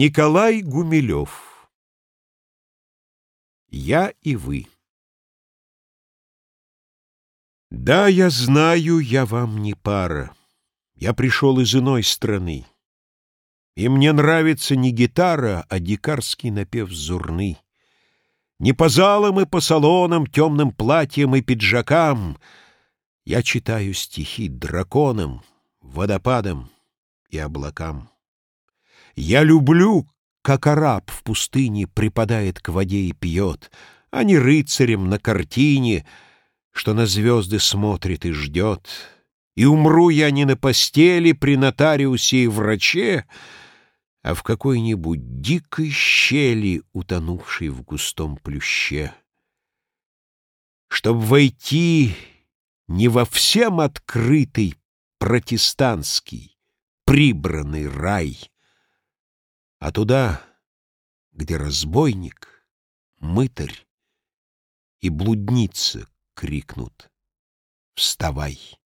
Николай Гумилев Я и вы Да, я знаю, я вам не пара. Я пришел из иной страны. И мне нравится не гитара, а дикарский напев зурны. Не по залам и по салонам, темным платьям и пиджакам Я читаю стихи драконам, водопадам и облакам. Я люблю, как араб в пустыне припадает к воде и пьет, А не рыцарем на картине, что на звезды смотрит и ждет. И умру я не на постели при нотариусе и враче, а в какой-нибудь дикой щели, утонувшей в густом плюще. Чтоб войти не во всем открытый протестантский, прибранный рай, а туда, где разбойник, мытарь и блудница крикнут «Вставай!».